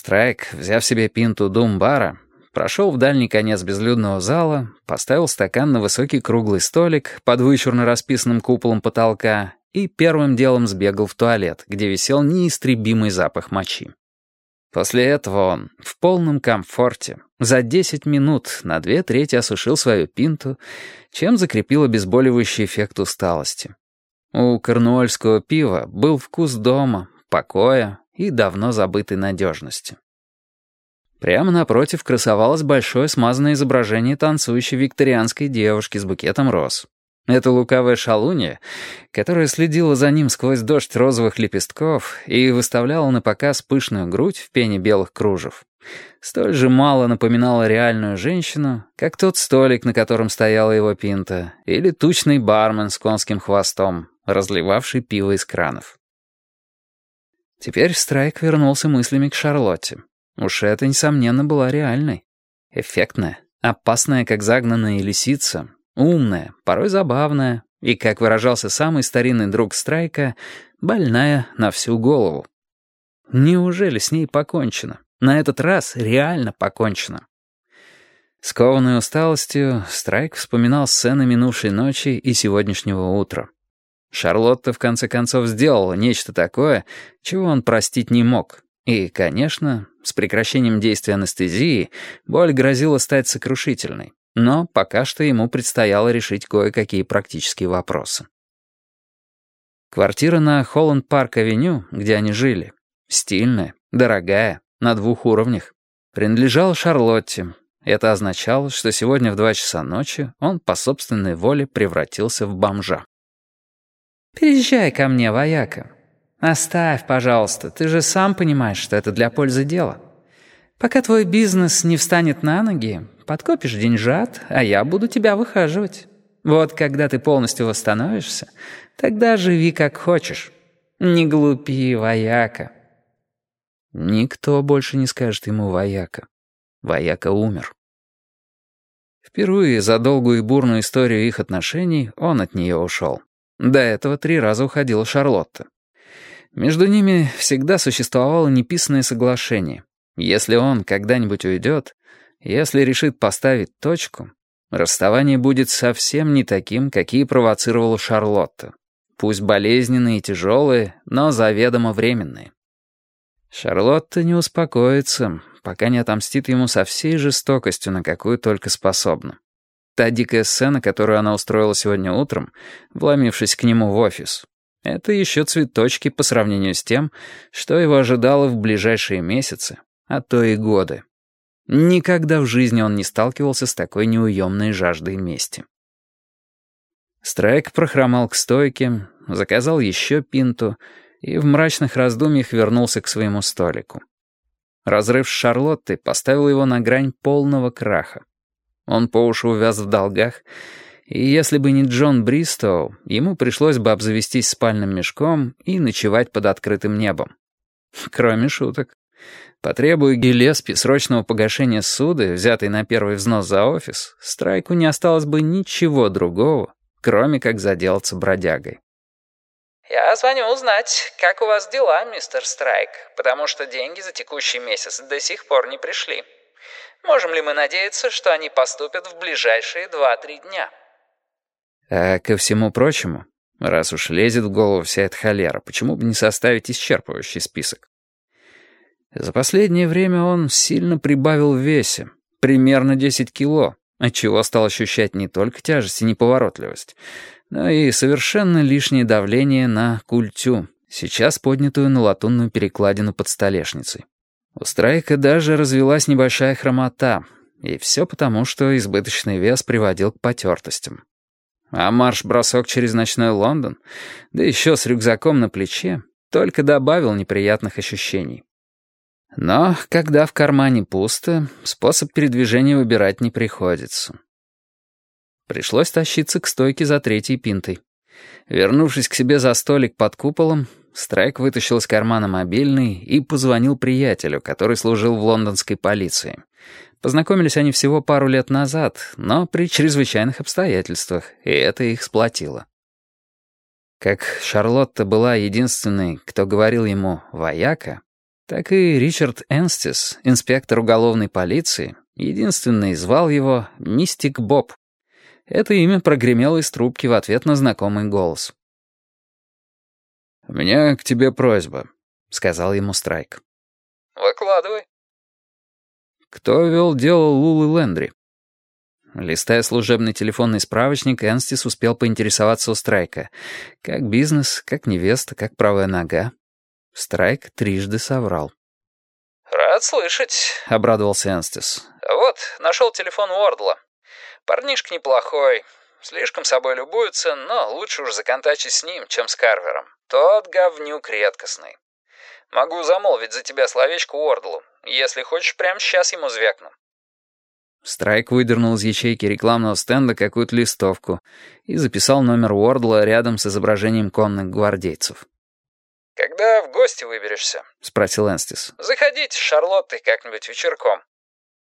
Страйк, взяв себе пинту думбара, прошел в дальний конец безлюдного зала, поставил стакан на высокий круглый столик под вычурно расписанным куполом потолка и первым делом сбегал в туалет, где висел неистребимый запах мочи. После этого он, в полном комфорте, за 10 минут на две трети осушил свою пинту, чем закрепил обезболивающий эффект усталости. У корнуольского пива был вкус дома, покоя и давно забытой надежности. Прямо напротив красовалось большое смазанное изображение танцующей викторианской девушки с букетом роз. Это лукавая шалунья, которая следила за ним сквозь дождь розовых лепестков и выставляла на показ пышную грудь в пене белых кружев, столь же мало напоминала реальную женщину, как тот столик, на котором стояла его пинта, или тучный бармен с конским хвостом, разливавший пиво из кранов. Теперь Страйк вернулся мыслями к Шарлотте. Уж это, несомненно, была реальной. Эффектная, опасная, как загнанная лисица, умная, порой забавная и, как выражался самый старинный друг Страйка, больная на всю голову. Неужели с ней покончено? На этот раз реально покончено. Скованный усталостью, Страйк вспоминал сцены минувшей ночи и сегодняшнего утра. Шарлотта в конце концов сделала нечто такое, чего он простить не мог. И, конечно, с прекращением действия анестезии боль грозила стать сокрушительной. Но пока что ему предстояло решить кое-какие практические вопросы. Квартира на Холланд-Парк-авеню, где они жили, стильная, дорогая, на двух уровнях, принадлежала Шарлотте. Это означало, что сегодня в два часа ночи он по собственной воле превратился в бомжа. «Переезжай ко мне, вояка. Оставь, пожалуйста, ты же сам понимаешь, что это для пользы дела. Пока твой бизнес не встанет на ноги, подкопишь деньжат, а я буду тебя выхаживать. Вот когда ты полностью восстановишься, тогда живи как хочешь. Не глупи, вояка». Никто больше не скажет ему «вояка». Вояка умер. Впервые за долгую и бурную историю их отношений он от нее ушел. До этого три раза уходила Шарлотта. Между ними всегда существовало неписанное соглашение. Если он когда-нибудь уйдет, если решит поставить точку, расставание будет совсем не таким, какие провоцировала Шарлотта. Пусть болезненные и тяжелые, но заведомо временные. Шарлотта не успокоится, пока не отомстит ему со всей жестокостью, на какую только способна. Та дикая сцена, которую она устроила сегодня утром, вломившись к нему в офис, это еще цветочки по сравнению с тем, что его ожидало в ближайшие месяцы, а то и годы. Никогда в жизни он не сталкивался с такой неуемной жаждой мести. Страйк прохромал к стойке, заказал еще пинту и в мрачных раздумьях вернулся к своему столику. Разрыв с Шарлоттой поставил его на грань полного краха. Он по уши увяз в долгах, и если бы не Джон Бристоу, ему пришлось бы обзавестись спальным мешком и ночевать под открытым небом. Кроме шуток. Потребуя Гелеспи срочного погашения суды, взятой на первый взнос за офис, Страйку не осталось бы ничего другого, кроме как заделаться бродягой. «Я звоню узнать, как у вас дела, мистер Страйк, потому что деньги за текущий месяц до сих пор не пришли». Можем ли мы надеяться, что они поступят в ближайшие два-три дня? А ко всему прочему, раз уж лезет в голову вся эта холера, почему бы не составить исчерпывающий список? За последнее время он сильно прибавил в весе, примерно 10 кило, отчего стал ощущать не только тяжесть и неповоротливость, но и совершенно лишнее давление на культю, сейчас поднятую на латунную перекладину под столешницей. У Страйка даже развелась небольшая хромота, и все потому, что избыточный вес приводил к потертостям. А марш-бросок через ночной Лондон, да еще с рюкзаком на плече, только добавил неприятных ощущений. Но когда в кармане пусто, способ передвижения выбирать не приходится. Пришлось тащиться к стойке за третьей пинтой. Вернувшись к себе за столик под куполом, Страйк вытащил из кармана мобильный и позвонил приятелю, который служил в лондонской полиции. Познакомились они всего пару лет назад, но при чрезвычайных обстоятельствах, и это их сплотило. Как Шарлотта была единственной, кто говорил ему «вояка», Так и Ричард Энстис, инспектор уголовной полиции, единственный звал его «Мистик Боб». Это имя прогремело из трубки в ответ на знакомый голос. «У меня к тебе просьба», — сказал ему Страйк. «Выкладывай». «Кто вел дело Лулы Лендри?» Листая служебный телефонный справочник, Энстис успел поинтересоваться у Страйка. Как бизнес, как невеста, как правая нога. Страйк трижды соврал. «Рад слышать», — обрадовался Энстис. «Вот, нашел телефон Уордла. Парнишка неплохой. Слишком собой любуется, но лучше уж законтачить с ним, чем с Карвером. Тот говнюк редкостный. Могу замолвить за тебя словечко Уордлу. Если хочешь, прямо сейчас ему звякну». Страйк выдернул из ячейки рекламного стенда какую-то листовку и записал номер Уордла рядом с изображением конных гвардейцев. «Когда в гости выберешься?» — спросил Энстис. «Заходите с Шарлоттой как-нибудь вечерком.